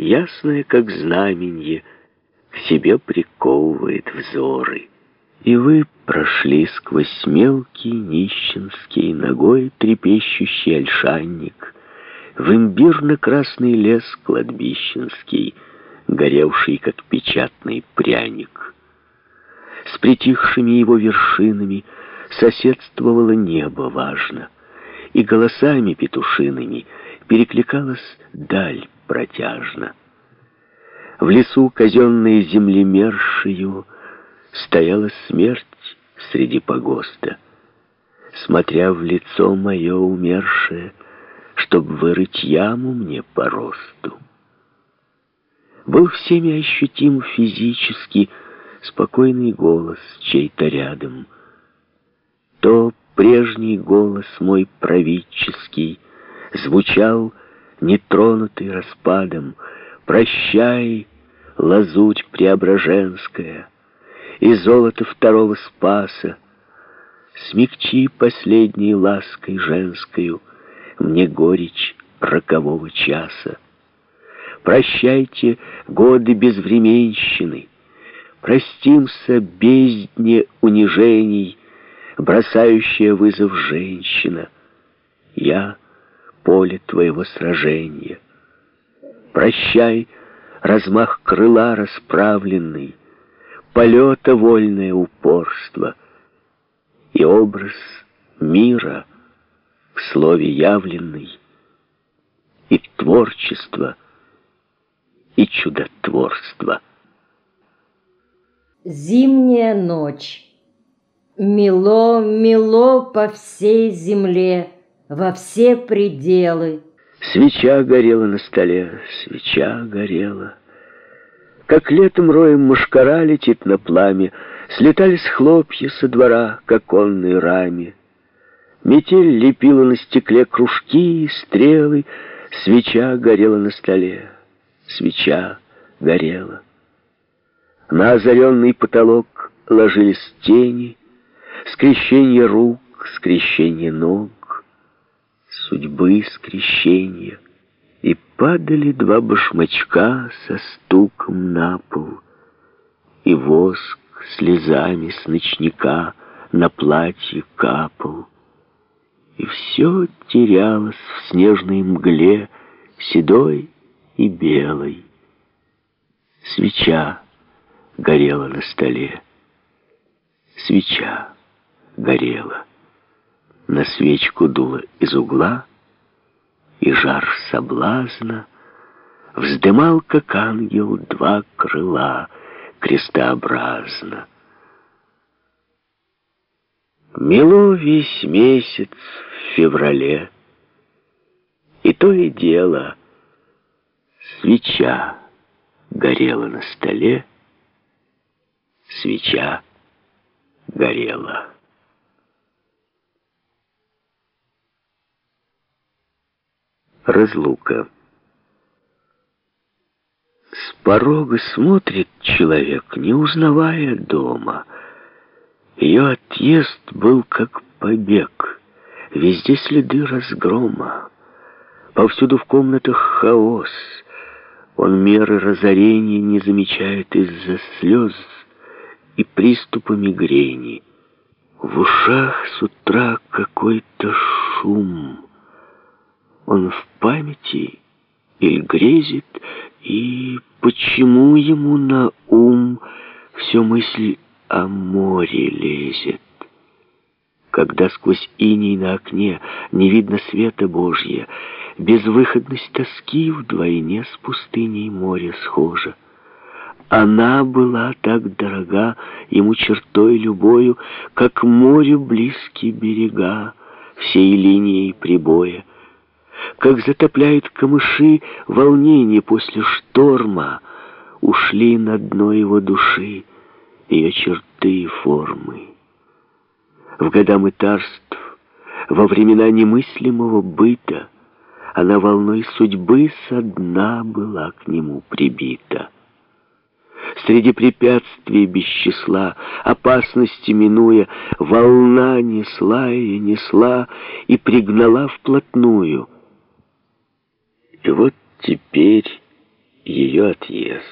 ясное, как знаменье, к себе приковывает взоры. И вы прошли сквозь мелкий нищенский, ногой трепещущий ольшанник, в имбирно-красный лес кладбищенский, горевший, как печатный пряник. С притихшими его вершинами соседствовало небо важно, и голосами петушиными перекликалась даль протяжно. В лесу казенной землемершию стояла смерть среди погоста, смотря в лицо мое умершее, чтоб вырыть яму мне по росту. Был всеми ощутим физически спокойный голос чей-то рядом. То прежний голос мой правительский звучал, нетронутый распадом, «Прощай, лазурь преображенская!» и золото второго спаса. Смягчи последней лаской женскою мне горечь рокового часа. Прощайте годы безвременщины, простимся бездне унижений, бросающая вызов женщина. Я — поле твоего сражения. Прощай, размах крыла расправленный, полета вольное упорство и образ мира в слове явленный, и творчество, и чудотворство. Зимняя ночь. Мело, мело по всей земле, во все пределы. Свеча горела на столе, свеча горела. Как летом роем мушкара летит на пламя, Слетались хлопья со двора к оконной раме. Метель лепила на стекле кружки и стрелы, Свеча горела на столе, свеча горела. На озаренный потолок ложились тени, Скрещение рук, скрещение ног, Судьбы скрещения — и падали два башмачка со стуком на пол, И воск слезами с ночника на платье капал. И все терялось в снежной мгле, седой и белой. Свеча горела на столе. Свеча горела. На свечку дуло из угла — и жар соблазна Вздымал, как ангел, два крыла крестообразно. Мело весь месяц в феврале, И то и дело Свеча горела на столе, Свеча горела. Разлука. С порога смотрит человек, не узнавая дома. Ее отъезд был как побег, везде следы разгрома. Повсюду в комнатах хаос. Он меры разорения не замечает из-за слез и приступа мигрени. В ушах с утра какой-то шум. Он в памяти или грезит, и почему ему на ум все мысль о море лезет? Когда сквозь иней на окне не видно света Божья, безвыходность тоски вдвойне с пустыней моря схожа. Она была так дорога ему чертой любою, как морю близкие берега всей линией прибоя как затопляет камыши волнение после шторма, ушли на дно его души ее черты и формы. В года мытарств, во времена немыслимого быта, она волной судьбы со дна была к нему прибита. Среди препятствий без числа, опасности минуя, волна несла и несла и пригнала вплотную — и вот теперь ее отъезд.